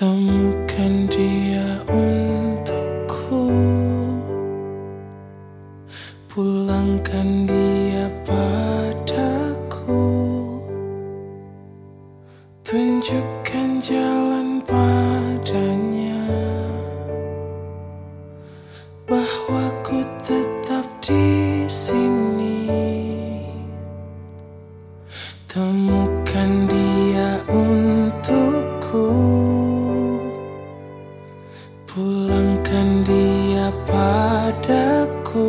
Temukan dia untukku. Pulangkan dia padaku. Tunjukkan jalan padanya. Bahwa padaku.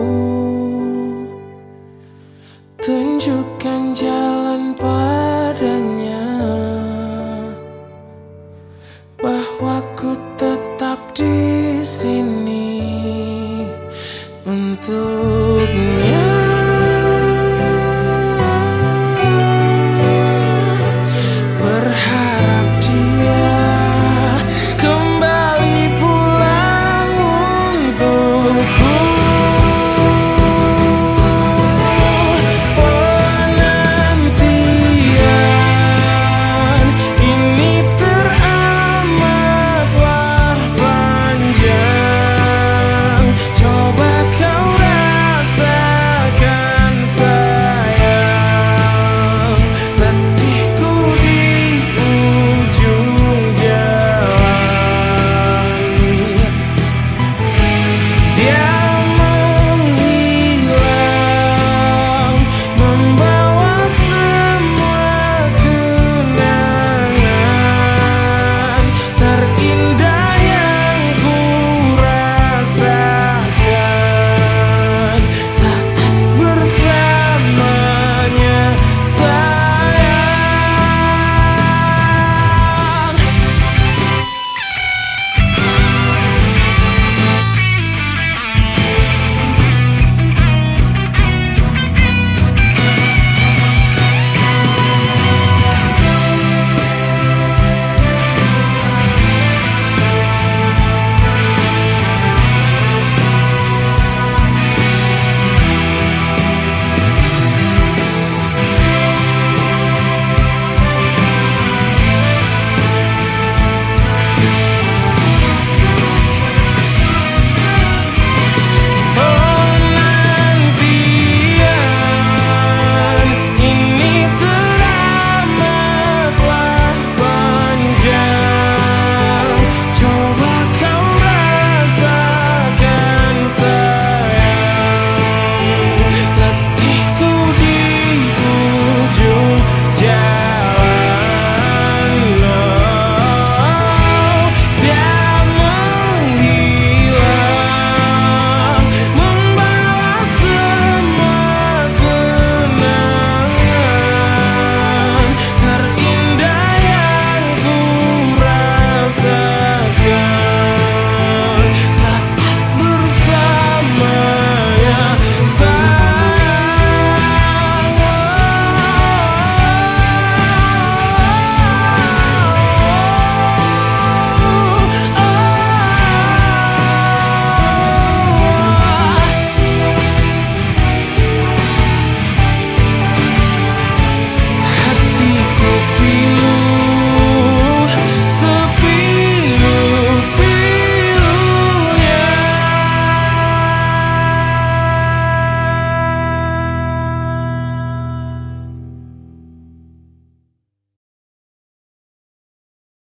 Tunjukkan jalan padanya Bahwa ku tetap di sini Untuknya